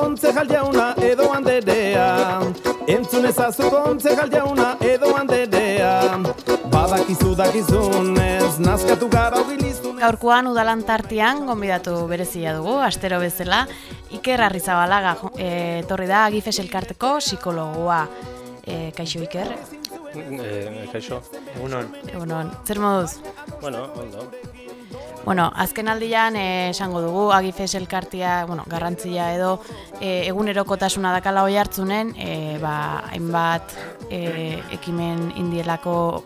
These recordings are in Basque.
kontzejal jauna edo handerea Entzun ezazu kontzejal jauna edo handerea Badakizu dakizunez, nazkatu gara bilizun Gaurkoan udalan tartean gonbidatu berezia dugu, astero bezala, Iker Arrizabalaga e, etorri da Agifes elkarteko psikologoa. E, kaixo Iker, Eh, kaixo. Egunon. egunon, zer moduz? Bueno, ondo. Bueno, azken aldian eh, esango dugu Agifes elkartia, bueno, garrantzia edo eh, egunerokotasuna dakala hoi hartzunen, eh, ba, hainbat eh, ekimen indielako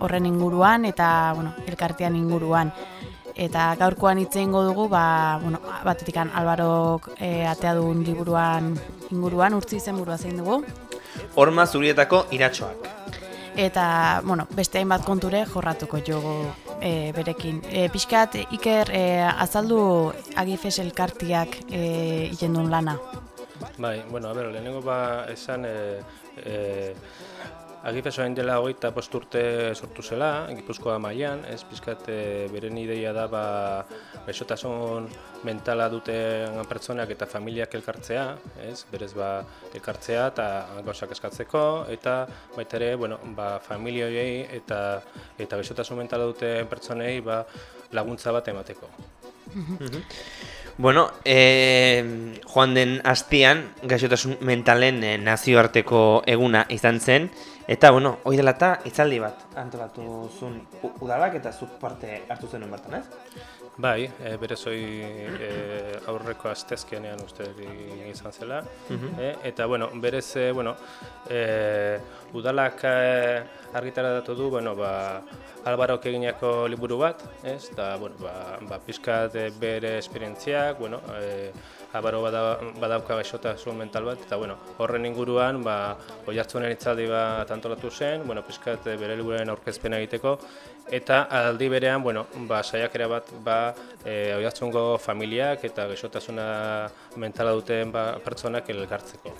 horren inguruan eta bueno, elkartean inguruan. Eta gaurkoan hitze eingo dugu, ba, bueno, batetikan Alvarok eh, atea duen liburuan inguruan, urtzi izen burua zein dugu. Horma zurietako iratxoak. Eta, bueno, beste hainbat konture jorratuko jogo e, berekin. E, pixkat, Iker, e, azaldu agifes elkartiak e, iten duen lana. Bai, bueno, a ber, lehenengo ba esan e, e, Agifeso hain dela hogeita bost urte sortu zela, Gipuzkoa mailan, ez pizkat e, beren ideia da ba, gaixotasun mentala duten pertsonak eta familiak elkartzea, ez? Berez ba elkartzea eta gauzak eskatzeko eta baita ere, bueno, ba familia horiei eta eta gaixotasun mentala duten pertsonei ba laguntza bat emateko. Bueno, e, joan den astian, gaixotasun mentalen e, nazioarteko eguna izan zen, eta, bueno, hoi dela eta itzaldi bat antolatu zuen udalak eta zuk parte hartu zenuen bertan, ez? Bai, e, berez hoi e, aurreko astezkenean uste izan zela. e, eta, bueno, berez, e, bueno, e, udalak e, argitaratatu du, bueno, ba, Albarok eginako liburu bat, ez? Da, bueno, ba, ba pizkat e, bere esperientziak, bueno, e, Albaro bada, badauka gaixotasun mental bat, eta, bueno, horren inguruan, ba, oiartzunen itzaldi bat antolatu zen, bueno, pizkat e, bere liburuaren aurkezpena egiteko, eta aldi berean, bueno, ba, saiakera bat, ba, e, oiartzungo familiak eta gaixotasuna mentala duten ba, pertsonak elkartzeko.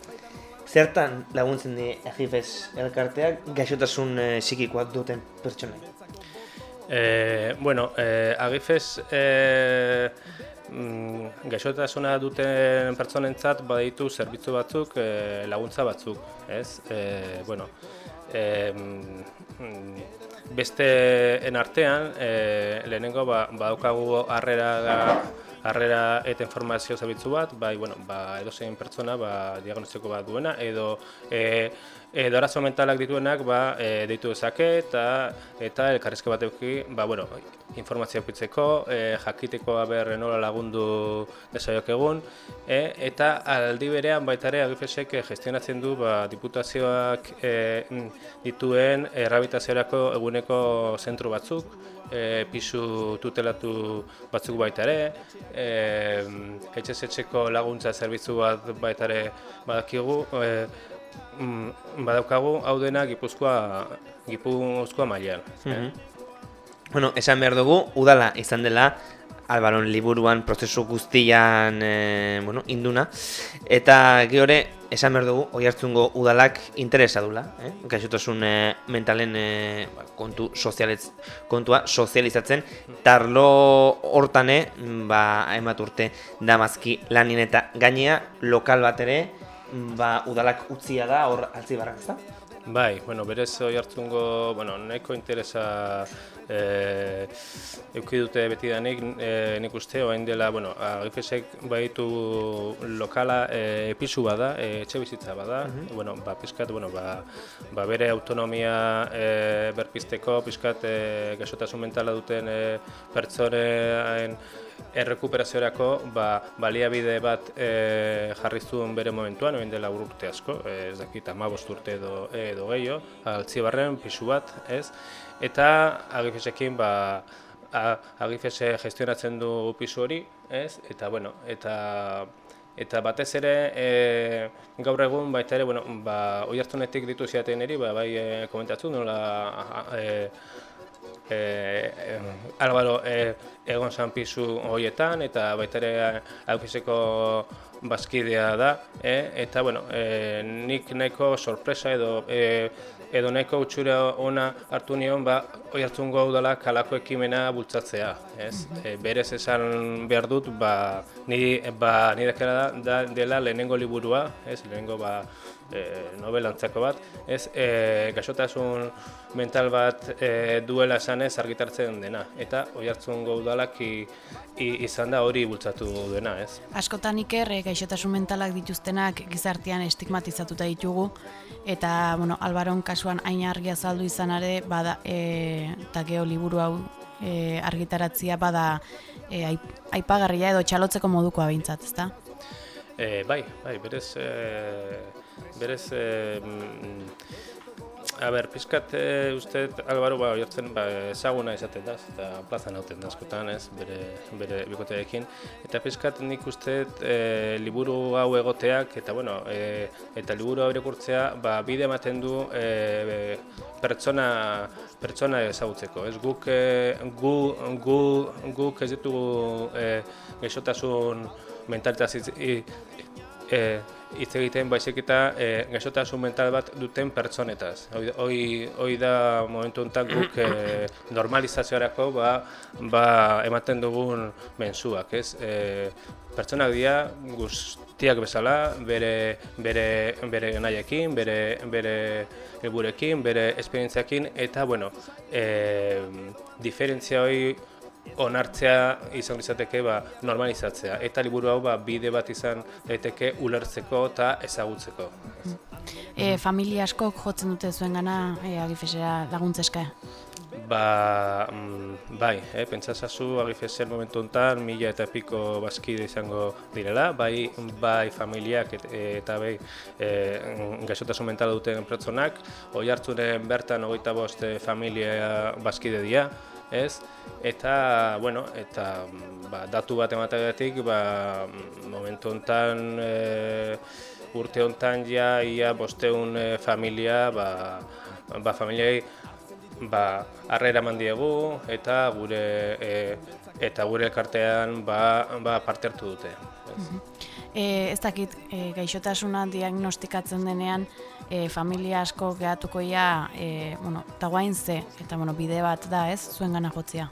Zertan laguntzen di Agifes elkarteak gaixotasun e, psikikoak duten pertsonai? E, bueno, e, agifes e, mm, gaixotasuna duten pertsonentzat baditu zerbitzu batzuk, e, laguntza batzuk, ez? E, bueno, e, mm, besteen artean, e, lehenengo ba, badaukagu harrera harrera eta informazio zerbitzu bat, bai, bueno, ba, edozein pertsona ba, diagnostiko bat duena, edo e, edo arazo mentalak dituenak ba, e, deitu dezake eta eta elkarrizke bat eduki, ba, bueno, informazio pitzeko, e, jakiteko aber nola lagundu desaiok egun, e, eta aldi berean baita ere agifesek gestionatzen du ba, diputazioak e, dituen errabitaziorako eguneko zentru batzuk, e, pisu tutelatu batzuk baita ere, e, etxez etxeko laguntza zerbitzu bat baita ere badakigu, e, badaukagu hau dena Gipuzkoa Gipuzkoa mailan. eh? Bueno, esan behar dugu, udala izan dela, Albaron liburuan prozesu guztian e, bueno, induna, eta gehore, esan behar dugu, oi hartzungo udalak interesa dula, eh? gaixotasun e, mentalen e, kontu sozialetz, kontua sozializatzen, tarlo hortane, ba, hainbat urte damazki lanin eta gainea, lokal bat ere, ba, udalak utzia da, hor altzibarrak, ez da? Bai, bueno, berez hoi hartzungo, bueno, nahiko interesa eh, euki dute betidanik, eh, nik uste, orain dela, bueno, agifesek baitu lokala eh, pisu bada, eh, etxe bizitza bada, bueno, ba, pizkat, bueno, ba, ba bere autonomia eh, berpizteko, pizkat eh, gaixotasun mentala duten eh, pertsonen errekuperaziorako ba, baliabide bat e, jarri zuen bere momentuan, orain dela urte asko, e, ez dakit, amabost urte edo, edo gehiago, altzibarren, pisu bat, ez? Eta agifesekin, ba, agifese gestionatzen du pisu hori, ez? Eta, bueno, eta Eta batez ere, e, gaur egun baita ere, bueno, ba, oi hartunetik ditu ziaten eri, ba, bai e, komentatzu, nola, e, e, e, Albaro e, egon zan pizu horietan, eta baita ere haukizeko bazkidea da, e, eta, bueno, e, nik nahiko sorpresa edo e, edo nahiko utxura ona hartu nion, ba, oi hartzun gaudala kalako ekimena bultzatzea. Ez? E, berez esan behar dut, ba, niri, ba, nire da, da, dela lehenengo liburua, ez? lehenengo ba, e, novelantzako bat, ez e, gaixotasun mental bat e, duela esanez argitartzen dena, eta oi hartzun gaudalak izan da hori bultzatu duena, ez? Askotan iker, e, gaixotasun mentalak dituztenak gizartean estigmatizatuta ditugu, eta, bueno, Albaron kasuan hain argi azaldu izan ere, bada, e, eta geho liburu hau e, argitaratzia bada e, aipagarria edo txalotzeko moduko abintzat, ezta? E, bai, bai, berez, e, berez, e, a ber, pizkat e, uste, Albaro, ba, jortzen, ba, ezaguna izaten da, eta plazan hauten da askotan, ez, bere, bere bikoteekin. Eta pizkat nik uste e, liburu hau egoteak, eta bueno, e, eta liburu hau irakurtzea, ba, bide ematen du e, pertsona, pertsona ezagutzeko, ez, guk, e, gu, gu, guk ez ditugu e, gaixotasun mentalitaz e, hitz egiten baizik eta e, gaixotasun mental bat duten pertsonetaz. Hoi, hoi da momentu honetan guk e, normalizazioarako ba, ba ematen dugun mensuak, ez? E, pertsonak dira guztiak bezala, bere, bere, bere naiekin, bere, bere helburekin, bere esperientziakin, eta, bueno, e, diferentzia hori onartzea izan izateke ba, normalizatzea eta liburu hau ba, bide bat izan daiteke ulertzeko eta ezagutzeko. E, familia askok jotzen dute zuen gana e, agifesera laguntzeska? Ba, mm, bai, eh, pentsasazu agifeser momentu honetan mila eta piko bazkide izango direla, bai, bai familiak et, eta bai e, gaixotasun mentala duten pertsonak, oi hartzunen bertan ogeita bost familia bazkide dira, ez? Eta, bueno, eta ba, datu bat emategatik, ba, momentu hontan e, urte hontan ja ia bosteun e, familia, ba, ba familiai ba harrera mandiegu eta gure e, eta gure elkartean ba, ba parte hartu dute. Ez, mm ez dakit e, gaixotasuna diagnostikatzen denean e, familia asko gehatuko ia, e, bueno, eta guain ze, eta bueno, bide bat da ez, zuen gana jotzia.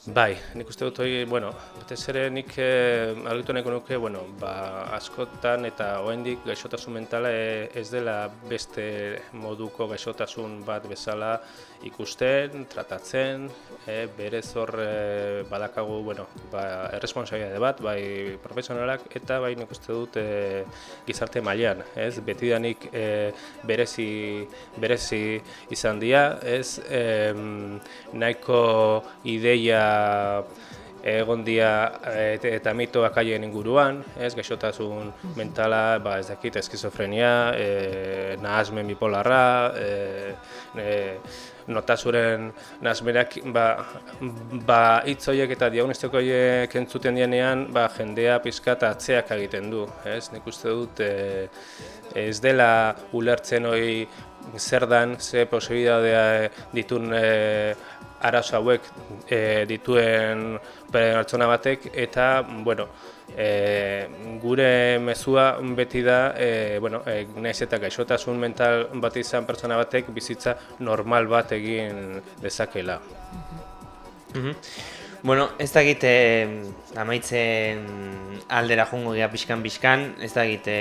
Bai, nik uste dut hori, bueno, batez ere nik eh, argitu nahiko nuke, bueno, ba, askotan eta oraindik gaixotasun mentala e, ez dela beste moduko gaixotasun bat bezala ikusten, tratatzen, e, berez hor e, badakagu, bueno, ba, erresponsabilitate bat, bai profesionalak eta bai nik uste dut e, gizarte mailean, ez? Betidanik e, berezi, berezi izan dira, ez? E, nahiko ideia egon dia eta mitoak aien inguruan, ez, gaixotasun mentala, ba, ez dakit, eskizofrenia, e, nahazmen bipolarra, e, e, notasuren nahazmenak, ba, ba itzoiek eta diagnostiko horiek entzuten dienean, ba, jendea pizkat atzeak egiten du, ez, nik uste dut, e, ez dela ulertzen hori zer dan, ze posibidadea ditun e, arazo hauek e, dituen pertsona batek eta bueno, e, gure mezua beti da e, bueno, e, naiz eta gaixotasun mental bat izan pertsona batek bizitza normal bat egin dezakela. Mm Bueno, ez da egite amaitzen aldera jungo gea pixkan pixkan, ez da egite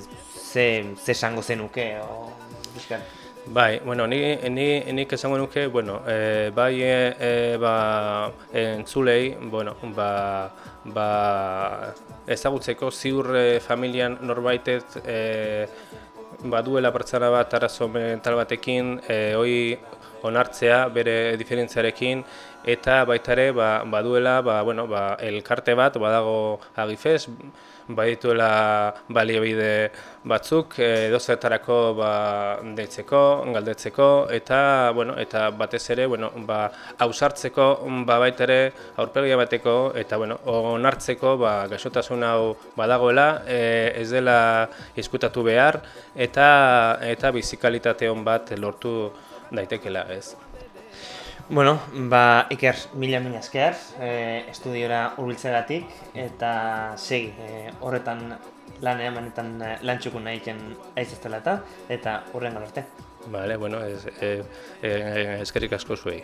ze, ze esango zenuke o pixkan. Bai, bueno, ni, ni, nik esango nuke, bueno, e, bai e, e, ba, entzulei, bueno, ba, ba, ezagutzeko ziur e, familian norbaitet e, baduela pertsona bat arazo mental batekin, e, hoi onartzea bere diferentziarekin eta baita ere ba, baduela ba, bueno, ba, elkarte bat badago agifez, badituela baliabide batzuk edo zertarako ba, deitzeko, galdetzeko eta bueno, eta batez ere bueno, ba, ausartzeko ba, baita ere aurpegia bateko eta bueno, onartzeko ba, gaixotasun hau badagoela e, ez dela izkutatu behar eta eta bizikalitate hon bat lortu daitekela ez. Bueno, ba, Iker, mila mila esker, e, estudiora urbiltzegatik, eta segi, e, horretan lan emanetan e, lan txukun nahi ken aitzaztela eta, eta horren arte. Vale, bueno, ez, e, e, eskerik asko zuei.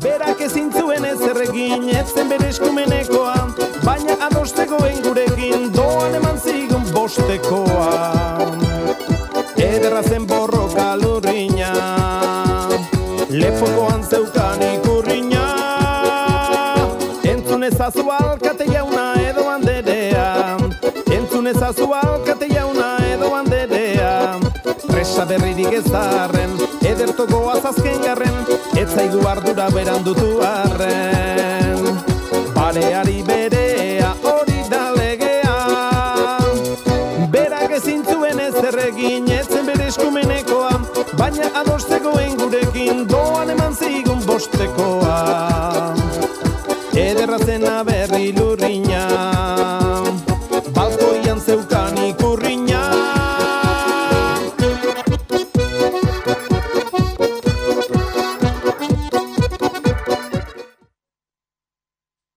Berak ezin zuen ez erregin, etzen bere eskumenekoa, baina adostegoen gurekin, doan eman zigun bostekoa. Ederra zen borroka lurriña, Lepokoan zeukan ikurriña. Entzun ezazu alkate jauna edo handerea Entzun ezazu alkate jauna edo handerea Presa berririk ez darren Edertoko azazken garren Ez zaigu ardura berandutu arren. Bareari berea Baina adostegoen gurekin doan eman zigun bostekoa